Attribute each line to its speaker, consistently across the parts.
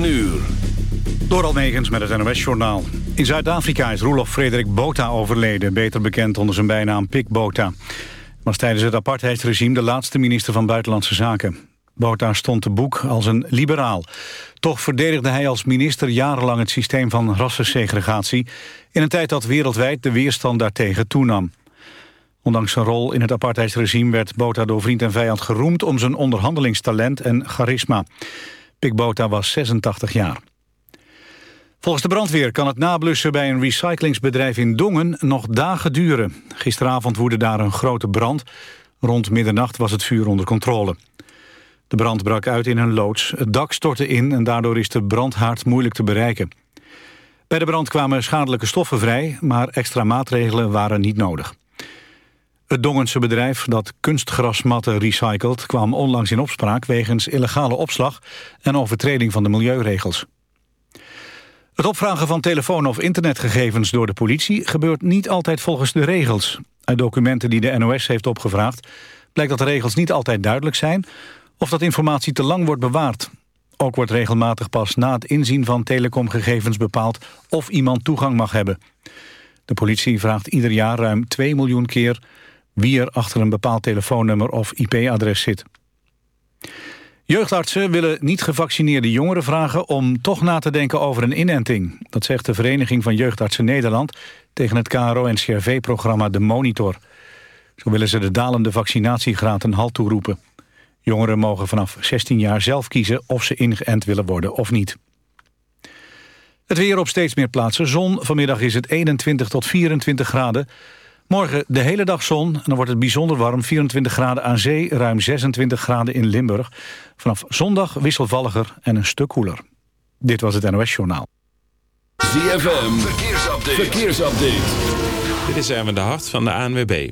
Speaker 1: 9 uur.
Speaker 2: Door met het NOS-journaal. In Zuid-Afrika is Roelof Frederik Botha overleden... beter bekend onder zijn bijnaam Pik Botha. Was tijdens het apartheidsregime de laatste minister van Buitenlandse Zaken. Botha stond te boek als een liberaal. Toch verdedigde hij als minister jarenlang het systeem van rassensegregatie... in een tijd dat wereldwijd de weerstand daartegen toenam. Ondanks zijn rol in het apartheidsregime werd Botha door vriend en vijand geroemd... om zijn onderhandelingstalent en charisma. Pik Botha was 86 jaar. Volgens de brandweer kan het nablussen bij een recyclingsbedrijf in Dongen nog dagen duren. Gisteravond woedde daar een grote brand. Rond middernacht was het vuur onder controle. De brand brak uit in een loods. Het dak stortte in en daardoor is de brandhaard moeilijk te bereiken. Bij de brand kwamen schadelijke stoffen vrij, maar extra maatregelen waren niet nodig. Het Dongense bedrijf dat kunstgrasmatten recycelt... kwam onlangs in opspraak wegens illegale opslag... en overtreding van de milieuregels. Het opvragen van telefoon- of internetgegevens door de politie... gebeurt niet altijd volgens de regels. Uit documenten die de NOS heeft opgevraagd... blijkt dat de regels niet altijd duidelijk zijn... of dat informatie te lang wordt bewaard. Ook wordt regelmatig pas na het inzien van telecomgegevens bepaald... of iemand toegang mag hebben. De politie vraagt ieder jaar ruim 2 miljoen keer wie er achter een bepaald telefoonnummer of IP-adres zit. Jeugdartsen willen niet gevaccineerde jongeren vragen om toch na te denken over een inenting. Dat zegt de Vereniging van Jeugdartsen Nederland tegen het KRO-NCRV-programma De Monitor. Zo willen ze de dalende vaccinatiegraad een halt toeroepen. Jongeren mogen vanaf 16 jaar zelf kiezen of ze ingeënt willen worden of niet. Het weer op steeds meer plaatsen zon. Vanmiddag is het 21 tot 24 graden. Morgen de hele dag zon en dan wordt het bijzonder warm. 24 graden aan zee, ruim 26 graden in Limburg. Vanaf zondag wisselvalliger en een stuk koeler. Dit was het NOS Journaal.
Speaker 1: ZFM, verkeersupdate. verkeersupdate.
Speaker 3: Dit is Erwin de Hart van de ANWB.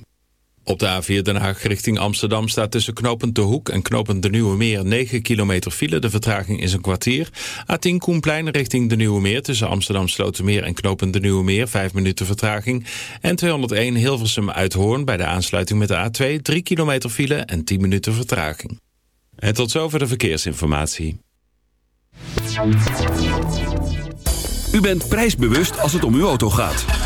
Speaker 3: Op de A4 Den Haag richting Amsterdam staat tussen knopend De Hoek en knopend De Nieuwe Meer 9 kilometer file. De vertraging is een kwartier. A10 Koenplein richting De Nieuwe Meer tussen Amsterdam Slotermeer en knopend De Nieuwe Meer 5 minuten vertraging. En 201 Hilversum Uithoorn bij de aansluiting met de A2 3 kilometer file en 10 minuten vertraging. En tot zover de verkeersinformatie.
Speaker 1: U bent prijsbewust als het om uw auto gaat.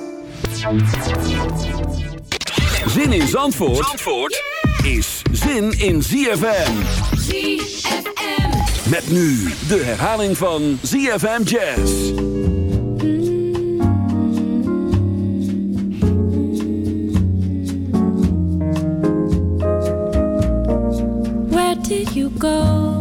Speaker 1: Zin in Zandvoort, Zandvoort is zin in ZFM.
Speaker 4: ZFM.
Speaker 1: Met nu de herhaling van ZFM Jazz.
Speaker 4: Where did you go?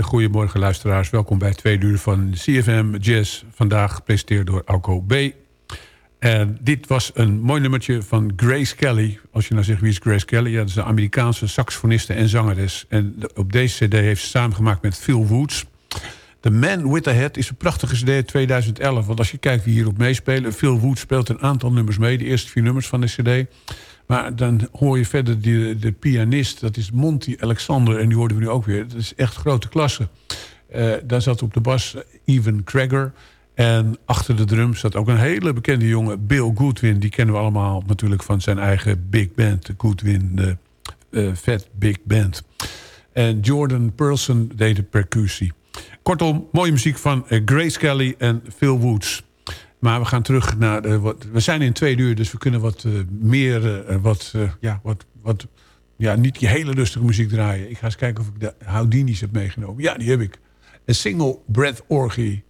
Speaker 5: Hele morgen luisteraars. Welkom bij twee uur van CFM Jazz. Vandaag gepresenteerd door Alco B. En dit was een mooi nummertje van Grace Kelly. Als je nou zegt wie is Grace Kelly? Ja, dat is een Amerikaanse saxofoniste en zangeres. En op deze cd heeft ze samengemaakt met Phil Woods. The Man with the Head is een prachtige cd 2011. Want als je kijkt wie hierop meespelen... Phil Woods speelt een aantal nummers mee. De eerste vier nummers van de cd. Maar dan hoor je verder die, de pianist. Dat is Monty Alexander. En die hoorden we nu ook weer. Dat is echt grote klasse. Uh, daar zat op de bas Evan Krager. En achter de drums zat ook een hele bekende jongen, Bill Goodwin. Die kennen we allemaal natuurlijk van zijn eigen big band. De Goodwin, de Fat Big Band. En Jordan Pearlson deed de percussie. Kortom, mooie muziek van uh, Grace Kelly en Phil Woods. Maar we gaan terug naar... De, wat, we zijn in twee uur, dus we kunnen wat uh, meer... wat, ja, wat, wat, ja, niet die hele rustige muziek draaien. Ik ga eens kijken of ik de Houdini's heb meegenomen. Ja, die heb ik. Een single Breath Orgy.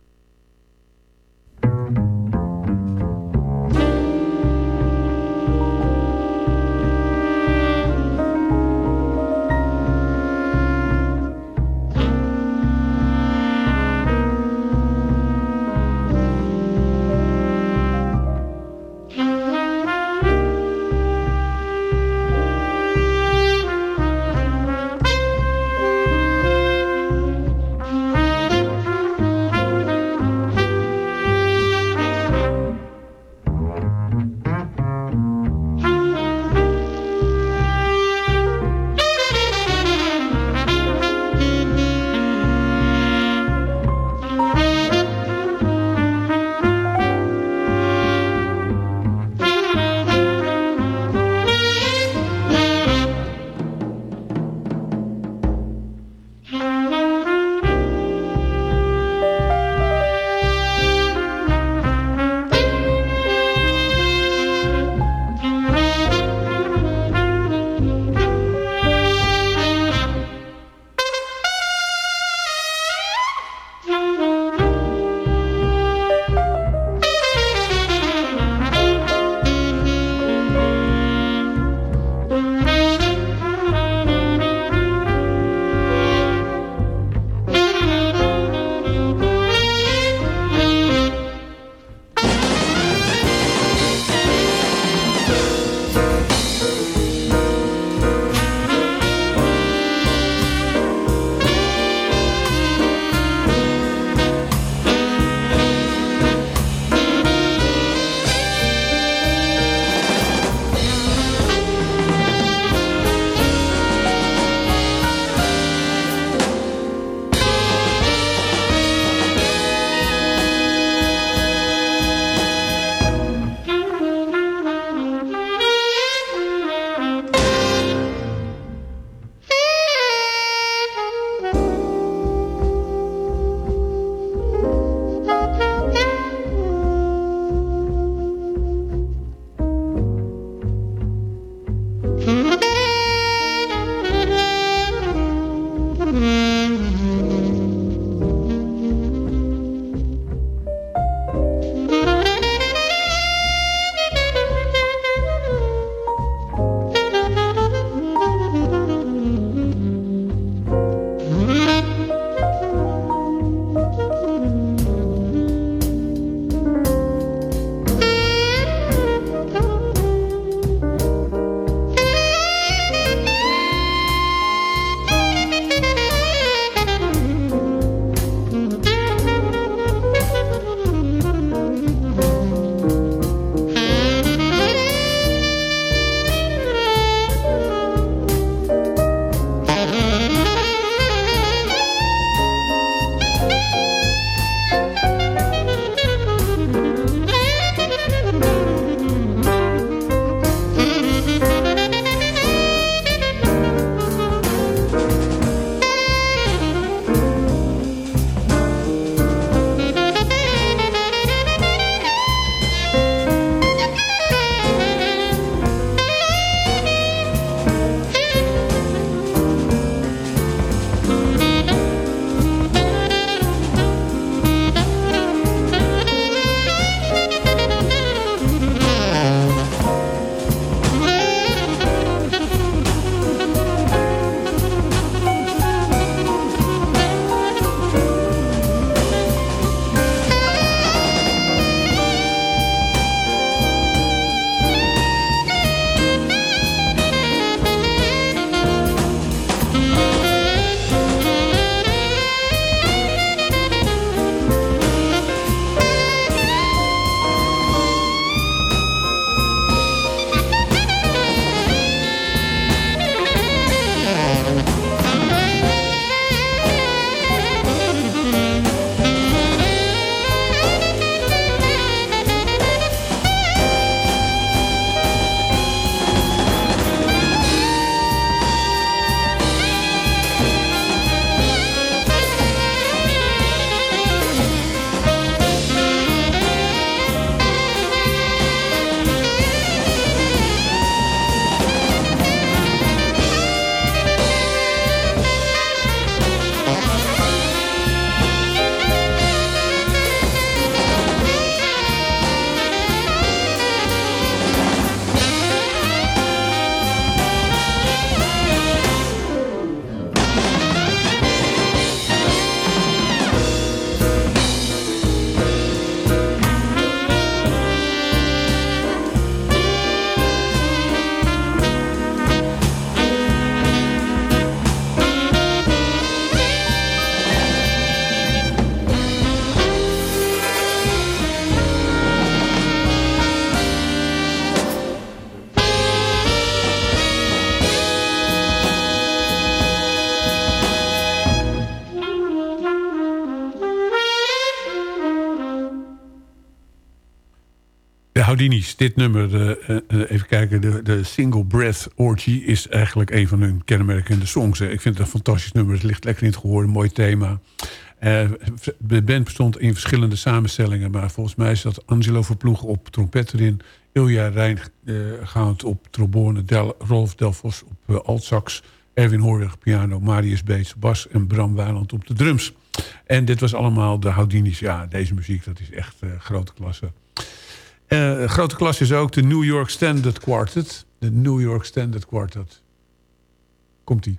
Speaker 5: Houdini's. Dit nummer, uh, uh, even kijken, de, de Single Breath Orgy... is eigenlijk een van hun kenmerkende songs. Ik vind het een fantastisch nummer. Het ligt lekker in het gehoor, een mooi thema. Uh, de band bestond in verschillende samenstellingen... maar volgens mij zat Angelo Verploeg op trompet erin... Ilja Rijngaand op trombone, Del, Rolf Delfos op altsax... Erwin Hoorweg piano, Marius Beets bas en Bram Weiland op de drums. En dit was allemaal de Houdini's. Ja, deze muziek, dat is echt grote klasse. Uh, grote klas is ook de New York Standard Quartet. De New York Standard Quartet. Komt-ie.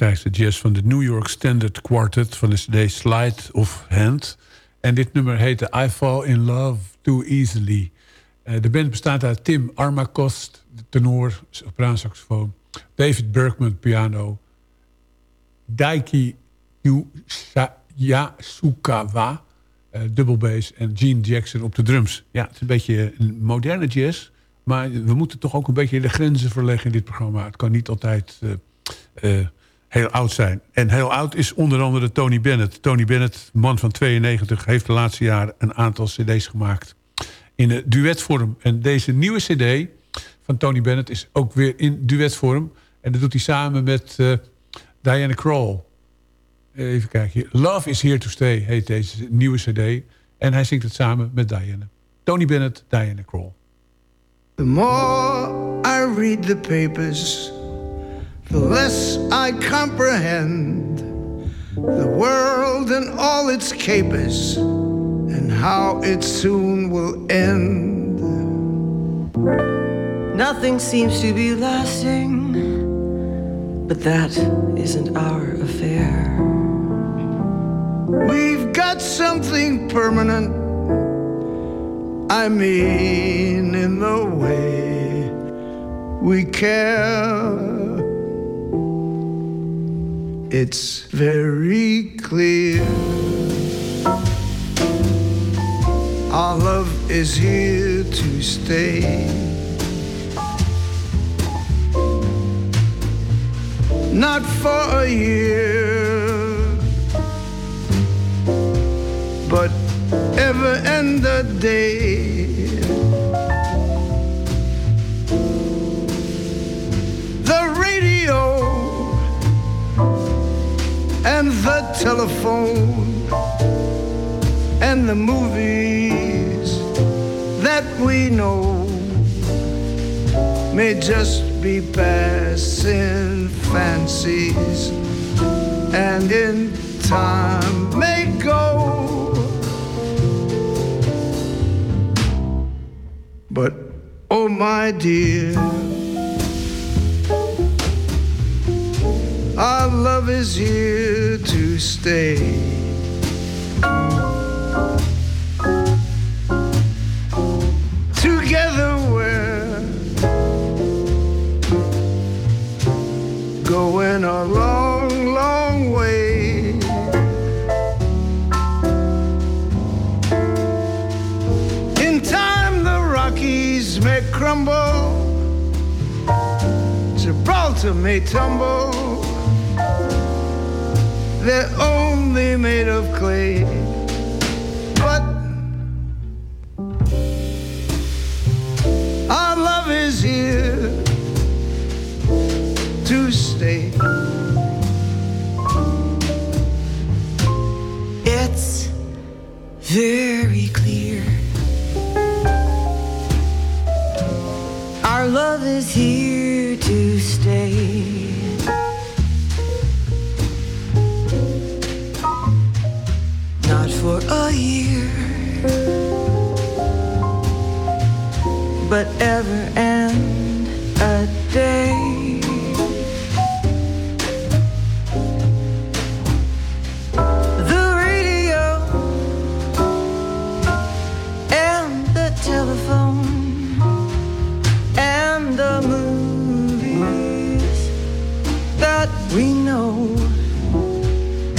Speaker 5: Mooie eigentijdse jazz van de New York Standard Quartet... van de CD Slide of Hand. En dit nummer heette I Fall in Love Too Easily. Uh, de band bestaat uit Tim Armakost, tenor, sopraansaxofoon... David Bergman, piano... Daiki Yasukawa, uh, dubbelbass... en Gene Jackson op de drums. Ja, het is een beetje een moderne jazz... maar we moeten toch ook een beetje de grenzen verleggen in dit programma. Het kan niet altijd... Uh, heel oud zijn. En heel oud is onder andere Tony Bennett. Tony Bennett, man van 92, heeft de laatste jaren een aantal cd's gemaakt. In de duetvorm. En deze nieuwe cd van Tony Bennett is ook weer in duetvorm. En dat doet hij samen met uh, Diana Krall. Even kijken. Love is Here to Stay heet deze nieuwe cd. En hij zingt het samen met Diana. Tony Bennett, Diana Krall.
Speaker 6: The more I read the papers... the less I comprehend the world and all its capers and how it soon will end.
Speaker 7: Nothing seems to be lasting, but that isn't our affair.
Speaker 6: We've got something permanent, I mean, in the way we care it's very clear. Our love is here to stay. Not for a year, but ever and a day. And the telephone and the movies that we know may just be passing fancies and in time may go. But oh, my dear. Our love is here to stay. Together we're going a long, long way. In time, the Rockies may crumble, Gibraltar may tumble they're only made of clay. But our love is here to stay.
Speaker 7: It's very clear. Our love is here to stay. But ever and a day. The radio and the telephone and the movies that we know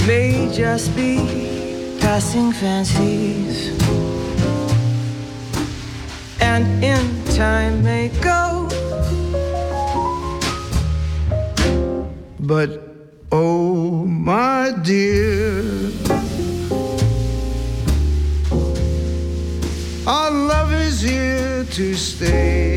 Speaker 7: may just be passing fancies time may go.
Speaker 6: But oh my dear our love is here to stay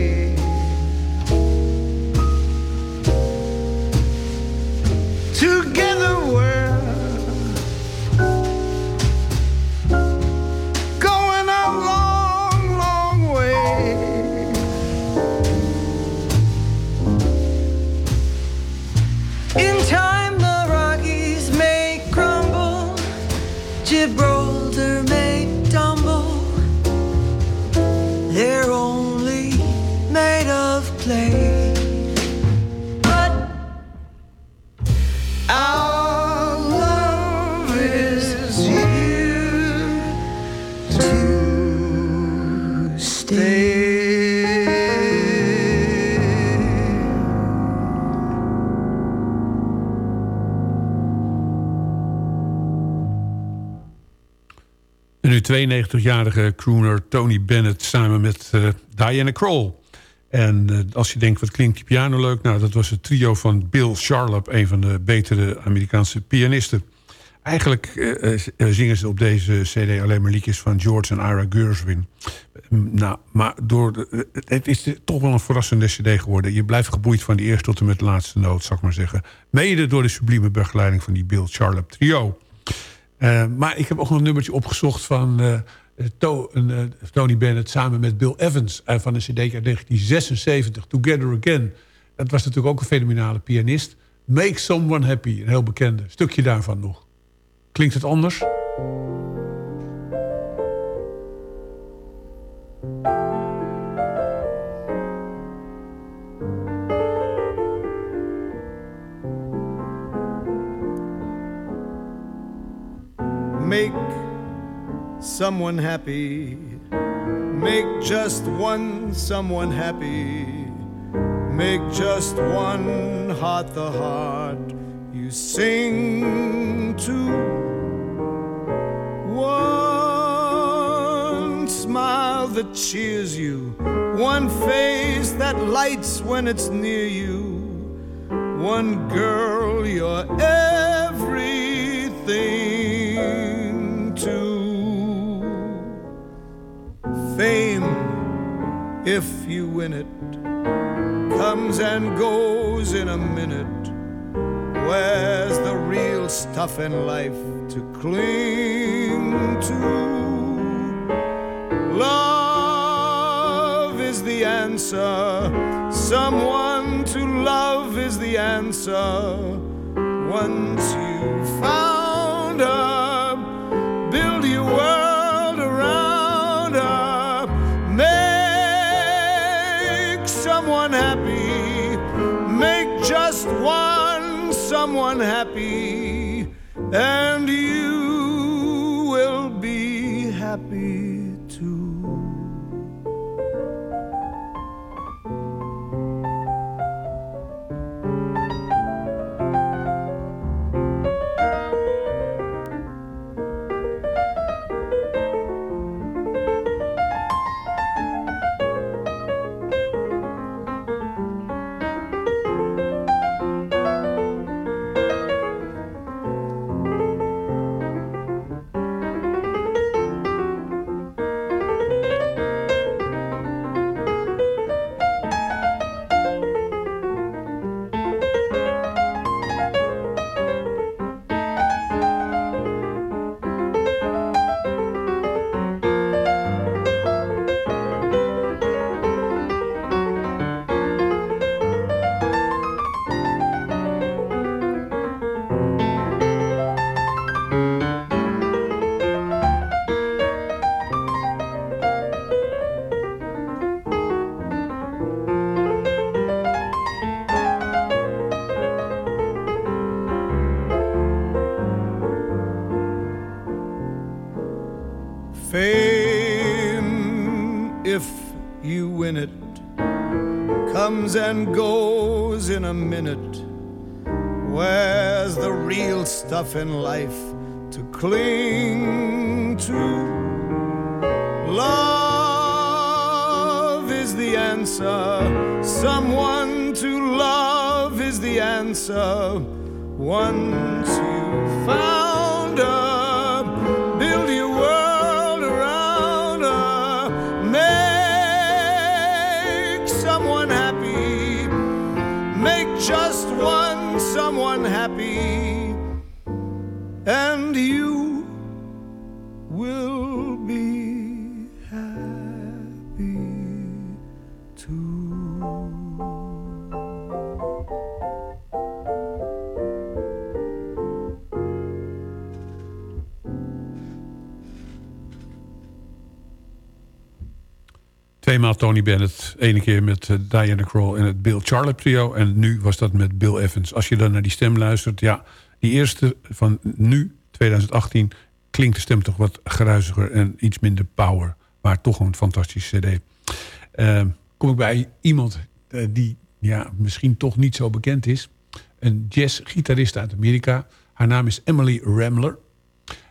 Speaker 5: In. 92-jarige crooner Tony Bennett samen met uh, Diana Kroll. En uh, als je denkt, wat klinkt die piano leuk? Nou, dat was het trio van Bill Charlap, een van de betere Amerikaanse pianisten. Eigenlijk uh, zingen ze op deze cd alleen maar liedjes van George en Ira Gershwin. Nou, maar door de, het is toch wel een verrassende cd geworden. Je blijft geboeid van die eerste tot en met de laatste noot, zou ik maar zeggen. Mede door de sublieme begeleiding van die Bill Charlap trio. Uh, maar ik heb ook nog een nummertje opgezocht van to, uh, Tony Bennett... samen met Bill Evans van een cd uit 1976, Together Again. Dat was natuurlijk ook een fenomenale pianist. Make Someone Happy, een heel bekende. Stukje daarvan nog. Klinkt het anders?
Speaker 6: Make someone happy. Make just one someone happy. Make just one heart the heart you sing to. One smile that cheers you. One face that lights when it's near you. One girl you're everything if you win it, comes and goes in a minute. Where's the real stuff in life to cling to? Love is the answer. Someone to love is the answer. Once you found her, build your world someone happy. And you comes and goes in a minute. Where's the real stuff in life to cling to? Love is the answer. Someone to love is the answer. Once
Speaker 5: Tony Bennett. Ene keer met eh, Diana Krall en het Bill Charlap trio. En nu was dat met Bill Evans. Als je dan naar die stem luistert. Ja, die eerste van nu, 2018, klinkt de stem toch wat geruiziger en iets minder power. Maar toch een fantastische cd. Eh, kom ik bij iemand eh, die ja, misschien toch niet zo bekend is. Een jazzgitarist uit Amerika. Haar naam is Emily Ramler.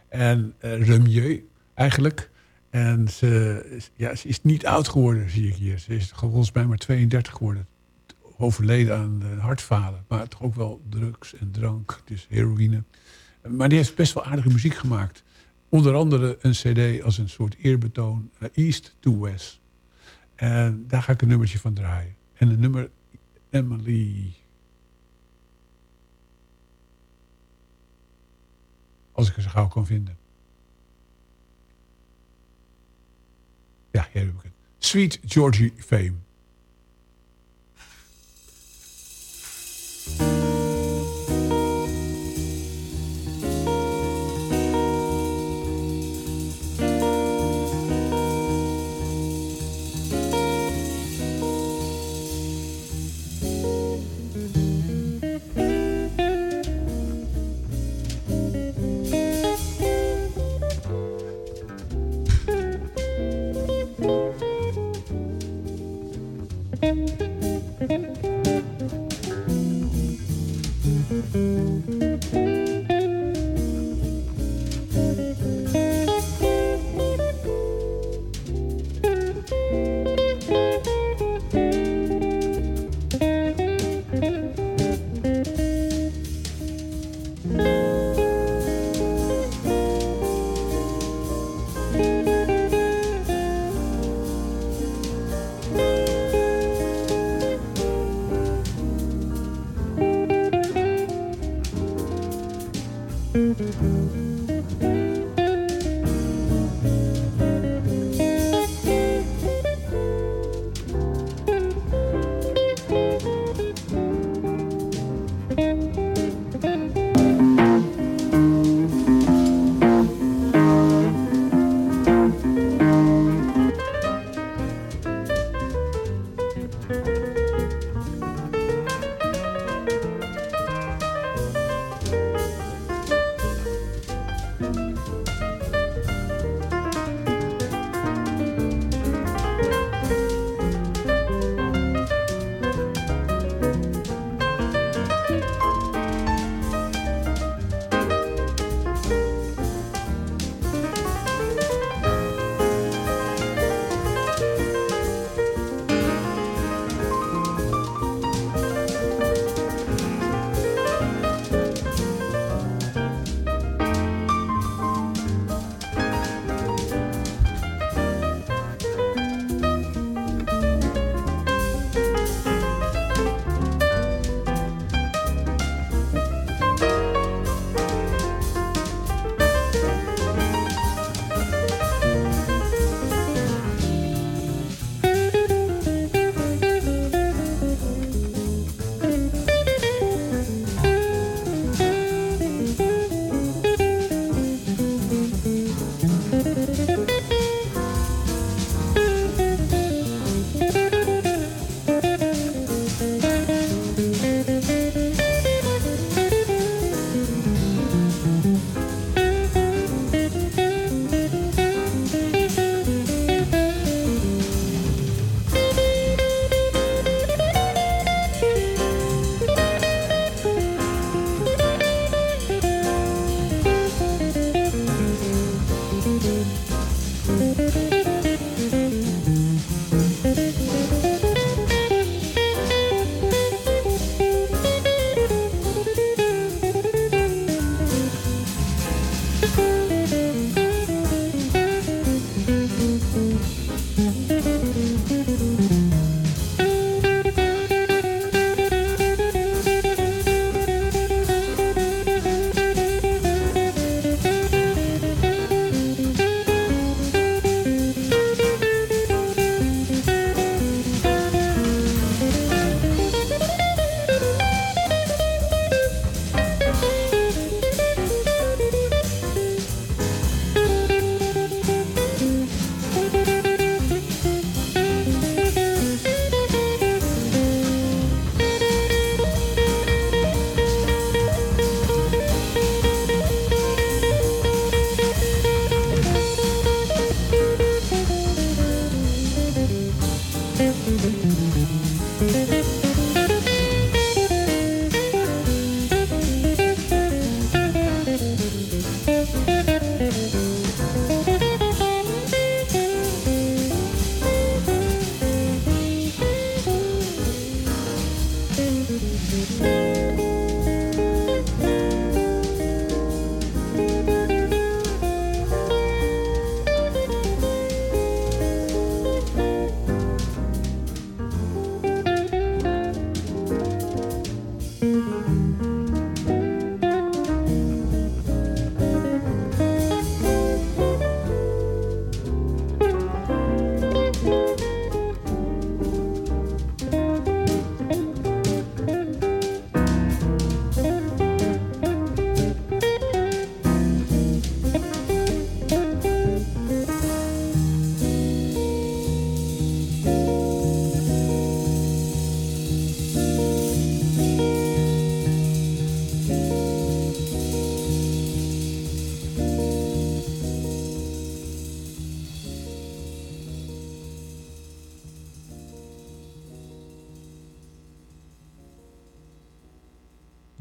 Speaker 5: En uh, Remieux. eigenlijk. En ze, ja, ze is niet oud geworden, zie ik hier. Ze is volgens mij maar 32 geworden. Overleden aan hartfalen. Maar toch ook wel drugs en drank, dus heroïne. Maar die heeft best wel aardige muziek gemaakt. Onder andere een cd als een soort eerbetoon. eh, East to West. En daar ga ik een nummertje van draaien. En het nummer Emily... Als ik zo gauw kan vinden. Ja, hier heb ik het. Sweet Georgie Fame.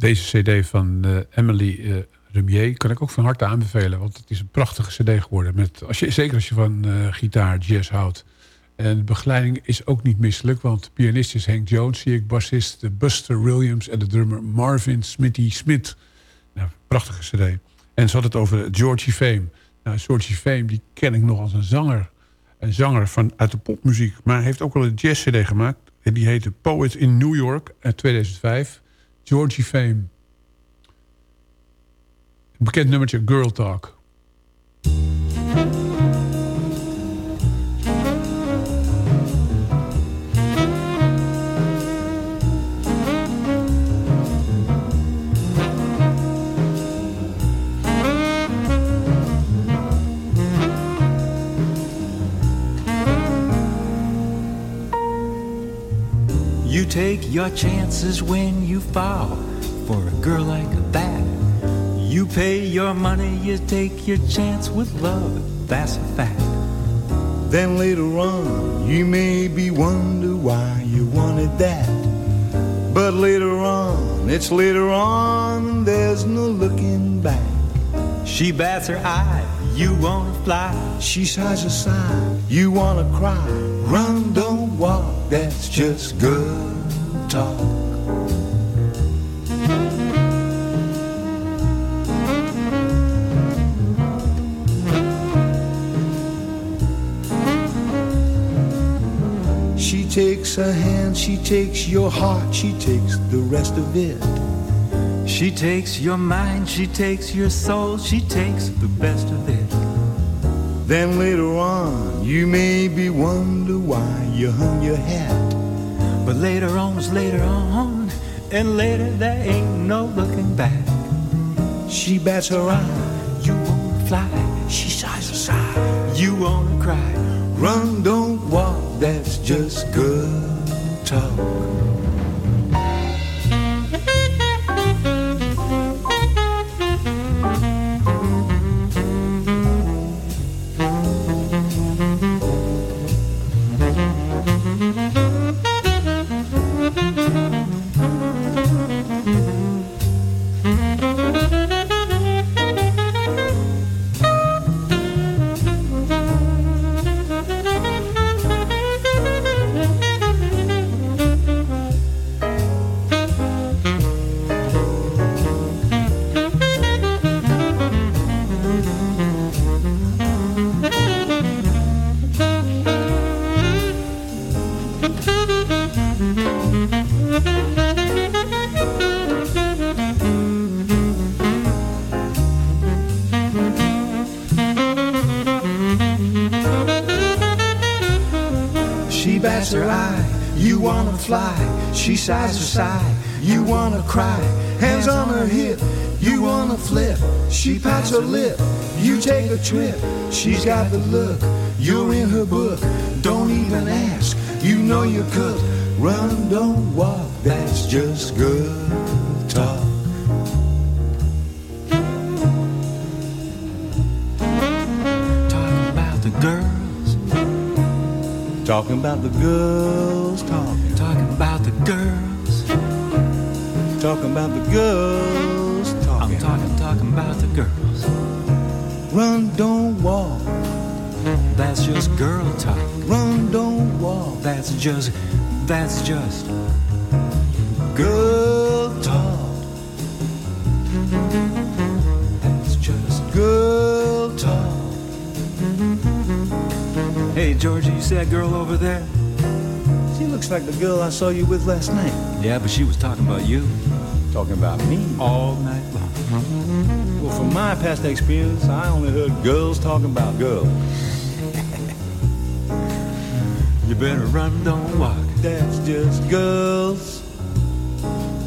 Speaker 5: Deze cd van uh, Emily uh, kan ik ook van harte aanbevelen. Want het is een prachtige cd geworden. Met, als je, zeker als je van uh, gitaar, jazz houdt. En de begeleiding is ook niet misselijk. Want pianist is Hank Jones, zie ik. Bassist Buster Williams en de drummer Marvin Smitty Smith. Nou, prachtige cd. En ze had het over Georgie Fame. Nou, Georgie Fame die ken ik nog als een zanger. Een zanger van, uit de popmuziek. Maar hij heeft ook wel een jazz cd gemaakt. En die heette Poet in New York uit 2005. Georgie Fame. Een bekend nummertje Girl Talk.
Speaker 8: Take your chances when you fall for a girl like that. You pay your money, you take your chance with love, that's a fact.
Speaker 9: Then later on, you maybe wonder why you wanted that. But later on, it's later on, there's no looking back.
Speaker 8: She bats her eye, you wanna fly.
Speaker 9: She sighs a sigh, you wanna cry. Run, don't walk, that's just good talk. She takes a hand, she takes your heart, she takes the rest of it.
Speaker 8: She takes your mind, she takes your soul, she takes the best of it.
Speaker 9: Then later on, you maybe wonder why you hung your hat.
Speaker 8: But later on is later on, and later there ain't no looking back.
Speaker 9: She bats her eye,
Speaker 8: you wanna fly.
Speaker 9: She sighs a sigh,
Speaker 8: you wanna cry.
Speaker 9: Run, don't walk, that's just good talk. Hands on her hip, you wanna flip. She pats her lip, you take a trip. She's got the look, you're in her book. Don't even ask, you know you could. Run, don't walk, that's just good talk.
Speaker 8: Talking about the girls.
Speaker 9: Talking about the girls, talking.
Speaker 8: Talking about the girls.
Speaker 9: Talking about the girls, talking.
Speaker 8: I'm talking, talking about the girls.
Speaker 9: Run, don't walk.
Speaker 8: That's just girl talk.
Speaker 9: Run, don't walk.
Speaker 8: That's just, that's just
Speaker 9: girl talk.
Speaker 8: That's just
Speaker 9: girl talk.
Speaker 8: Hey, Georgie, you see that girl over there?
Speaker 9: She looks like the girl I saw you with last night.
Speaker 8: Yeah, but she was talking about you.
Speaker 9: Talking about me?
Speaker 8: All night long.
Speaker 9: Well, from my past experience, I only heard girls talking about girls.
Speaker 8: you better run, don't walk.
Speaker 9: That's just girls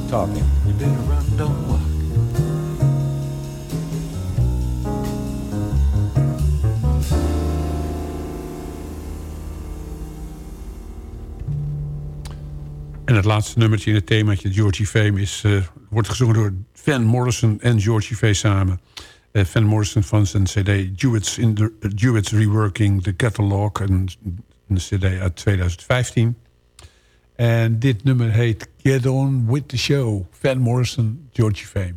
Speaker 9: talking.
Speaker 8: You better run, don't walk.
Speaker 5: Het laatste nummertje in het themaatje Georgie Fame is, uh, wordt gezongen door Van Morrison en Georgie Fame samen. Uh, Van Morrison van zijn cd Duets, in the, uh, Reworking the Catalog. Een, een cd uit 2015. En dit nummer heet
Speaker 10: Get on with the show. Van Morrison, Georgie Fame.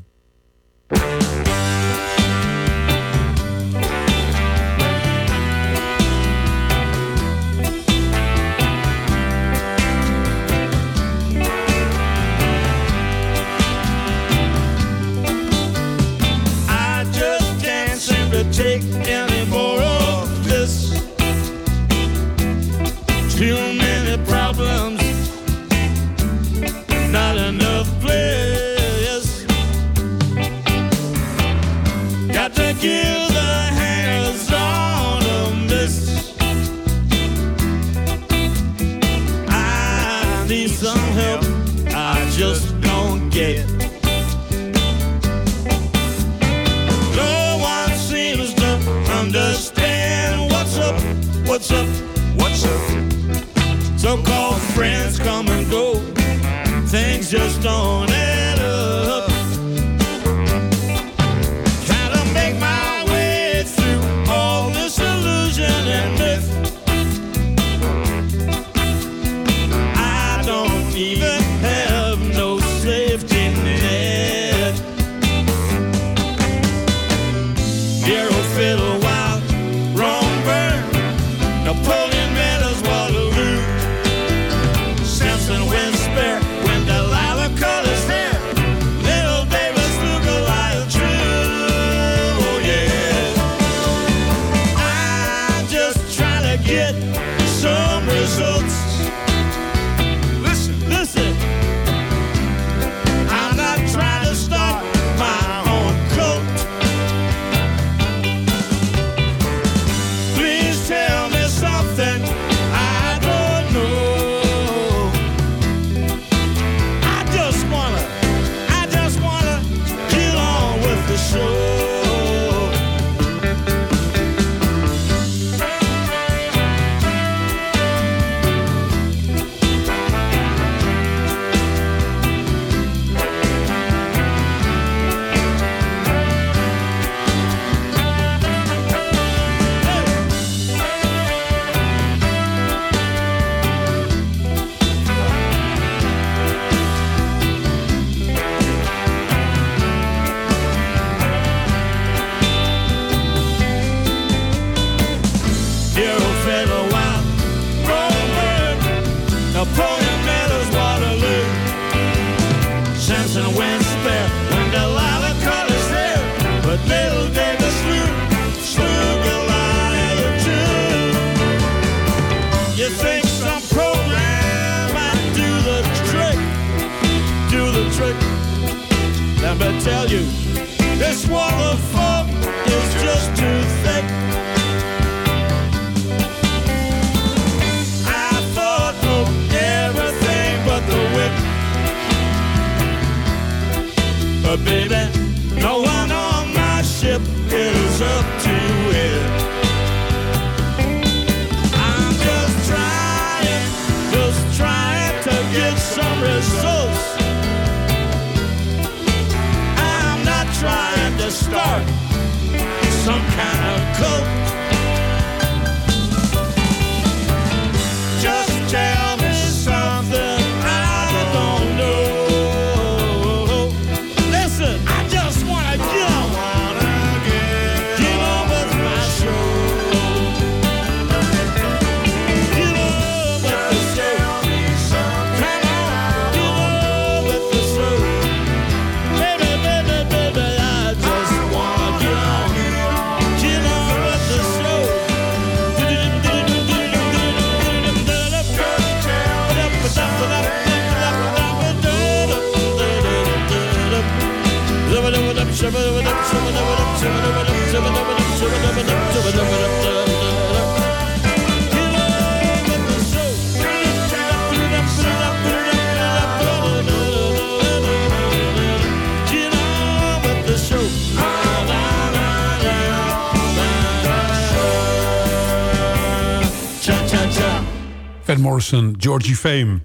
Speaker 10: Georgie Fame.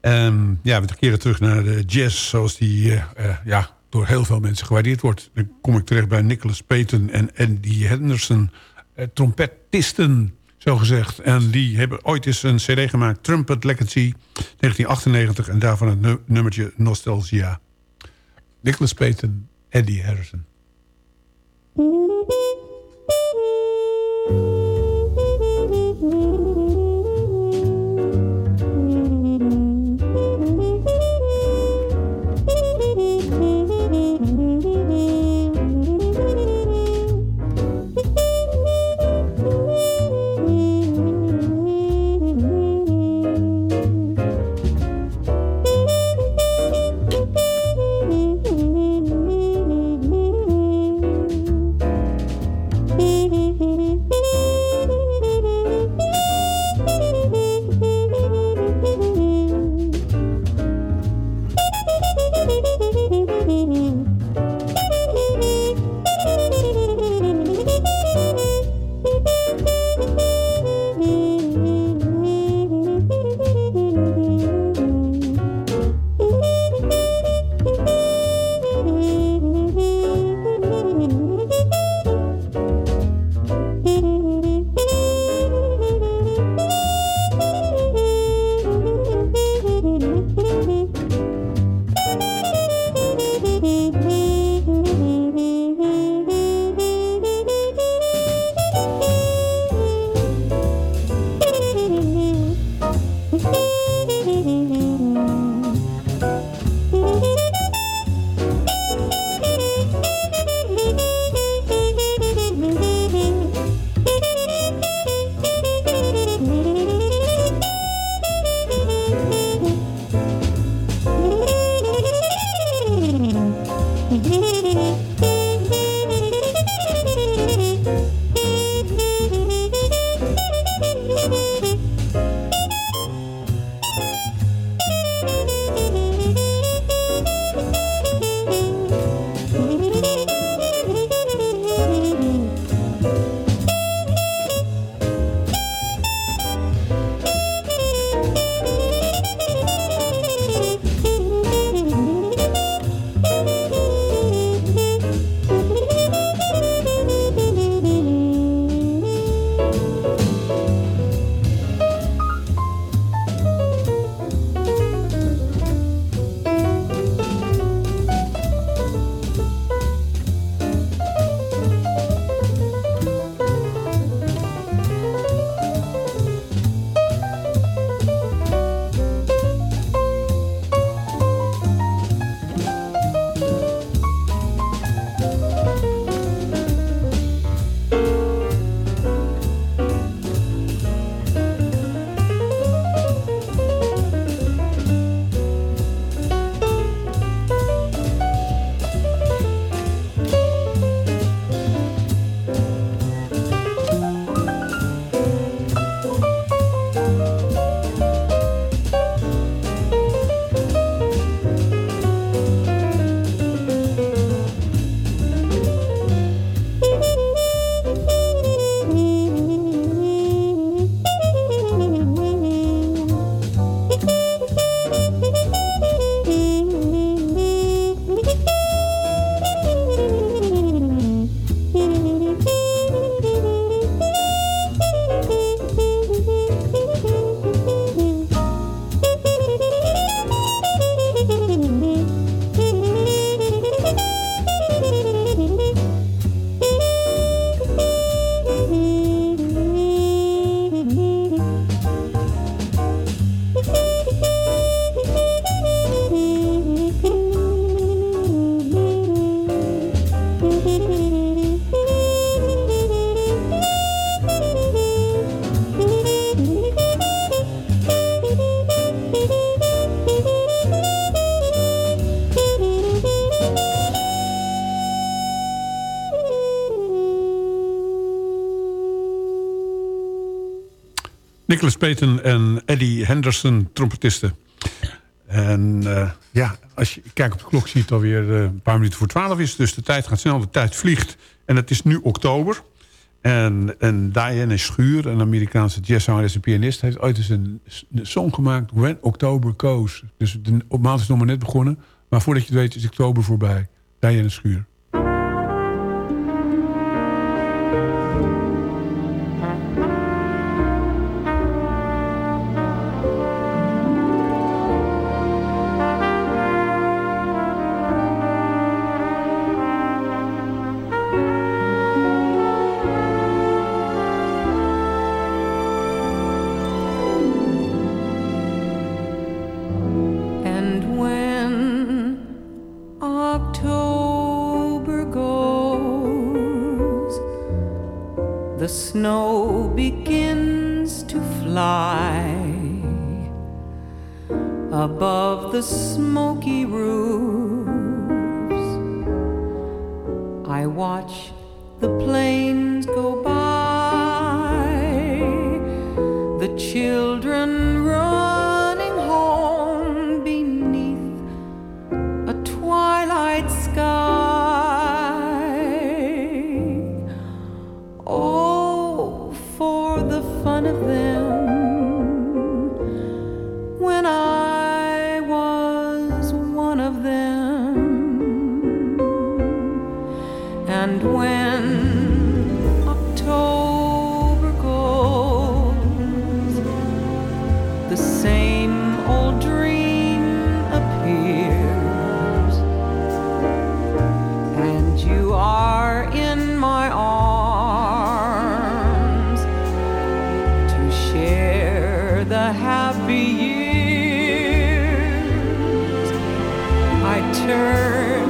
Speaker 10: En ja, we keren terug naar de jazz zoals die eh, eh, ja, door heel veel mensen gewaardeerd wordt. Dan kom ik terecht bij Nicholas Payton en Andy Henderson. eh, trompetisten
Speaker 5: zo gezegd. En die hebben ooit eens een cd gemaakt, Trumpet Legacy, 1998. En daarvan het nu- nummertje Nostalgia. Nicholas Payton, Eddie Harrison. Nicholas Payton en Eddie Henderson, trompetisten. En eh, ja, als je kijkt op de klok, zie je het alweer eh, een paar minuten voor twaalf is. Dus de tijd gaat snel, de tijd vliegt. En het is nu oktober. En, en Diane Schuur, een Amerikaanse jazzzangeres en pianist... heeft ooit eens een, een song gemaakt, When October Goes. Dus de op maand is nog maar net begonnen. Maar voordat je het weet is oktober voorbij. Diane Schuur.
Speaker 11: Share the happy years. I turn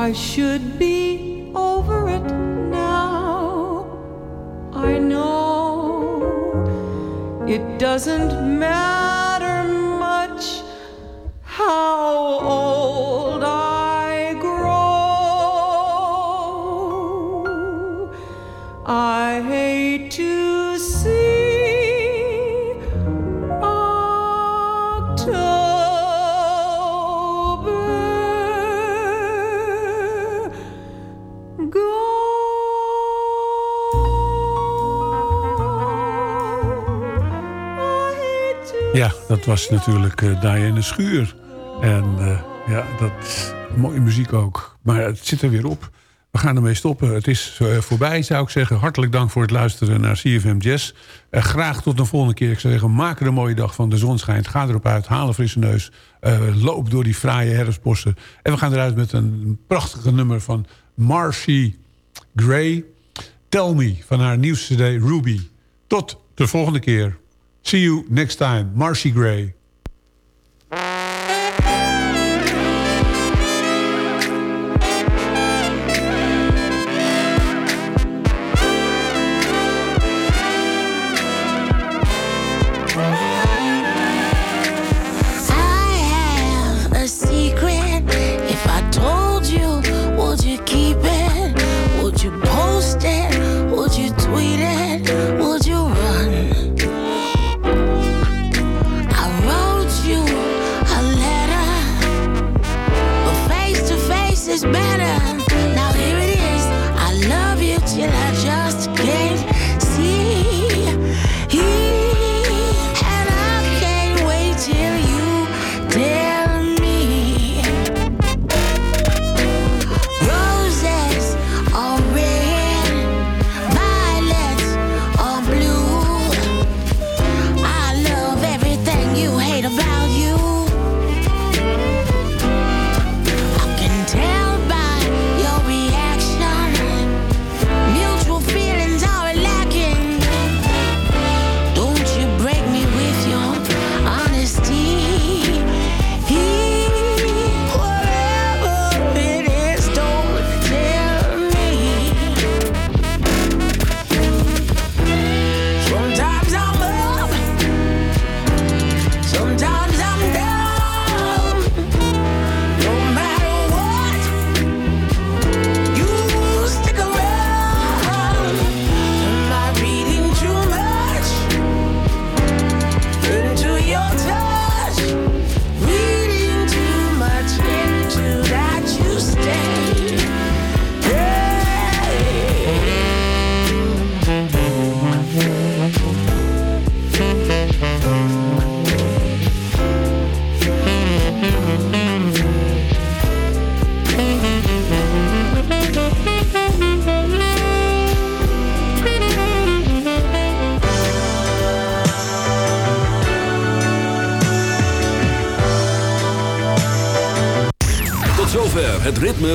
Speaker 11: I should be over it now. I know it doesn't matter
Speaker 5: dat was natuurlijk eh Diane Schuur. En eh, ja, dat is mooie muziek ook. Maar het zit er weer op. We gaan ermee stoppen. Het is eh, voorbij, zou ik zeggen. Hartelijk dank voor het luisteren naar CFM Jazz. Eh, graag tot de volgende keer. Ik zou zeggen, maak er een mooie dag van. De zon schijnt. Ga erop uit. Haal een frisse neus. Loop door die fraaie herfstbossen. En we gaan eruit met een prachtige nummer van Marcy Gray. Tell Me, van haar nieuwste cd Ruby. Tot de volgende keer. See you next time. Marcy Gray.